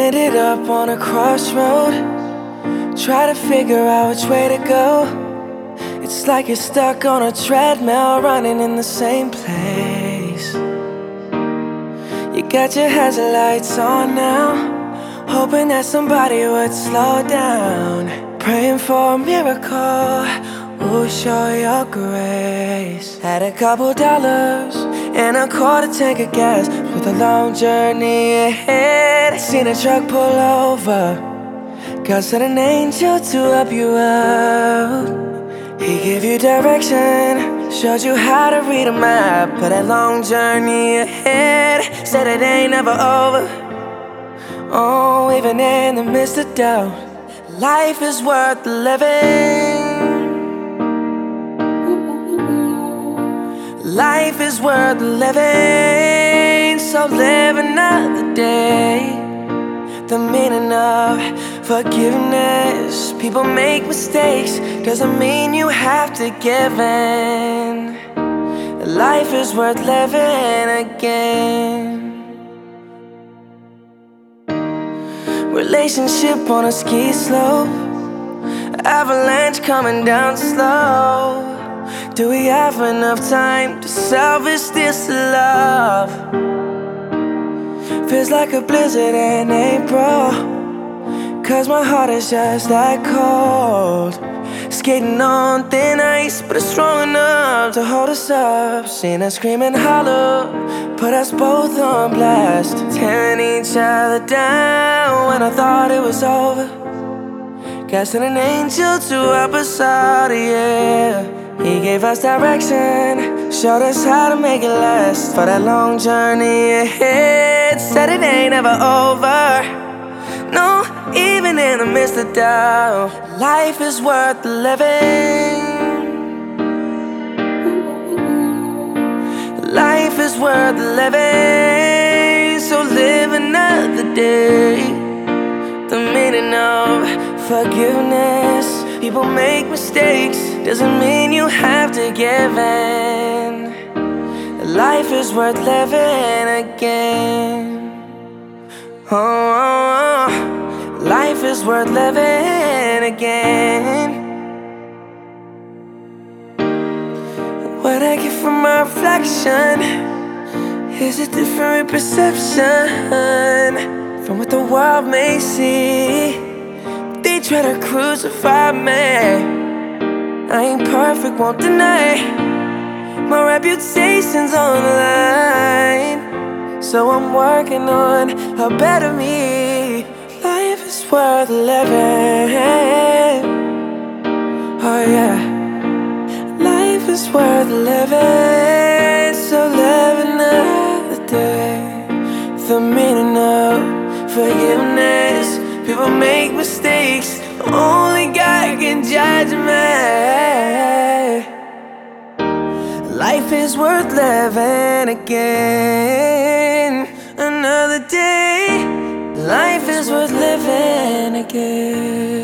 Ended up on a crossroad. Try to figure out which way to go. It's like you're stuck on a treadmill, running in the same place. You got your hazard lights on now, hoping that somebody would slow down. Praying for a miracle, will show your grace. Had a couple dollars and I caught a tank of gas with a long journey ahead. I Seen a truck pull over. God sent an angel to help you out. He gave you direction, showed you how to read a map. But that long journey ahead said it ain't never over. Oh, even in the midst of doubt, life is worth living. Life is worth living, so live another day. The meaning of forgiveness. People make mistakes, doesn't mean you have to give in. Life is worth living again. Relationship on a ski slope, avalanche coming down slow. Do we have enough time to salvage this love? Feels like a blizzard in April. Cause my heart is just that cold. Skating on thin ice, but it's strong enough to hold us up. Seen us screaming hollow, put us both on blast. Tearing each other down when I thought it was over. Casting an angel to us out, yeah. Gave us direction, showed us how to make it last. For that long journey ahead, said it ain't ever over. No, even in the midst of doubt, life is worth living. Life is worth living, so live another day. The meaning of forgiveness. People make mistakes, doesn't mean you have to give in. Life is worth living again. Oh, oh, oh. life is worth living again. What I get from my reflection is a different perception from what the world may see. They try to crucify me. I ain't perfect, won't deny. My reputation's on the line. So I'm working on a better me. Life is worth living. Oh, yeah. Life is worth living. So live another day. The meaning of forgiveness. People make mistakes, only God can judge me. Life is worth living again. Another day, life is worth living again.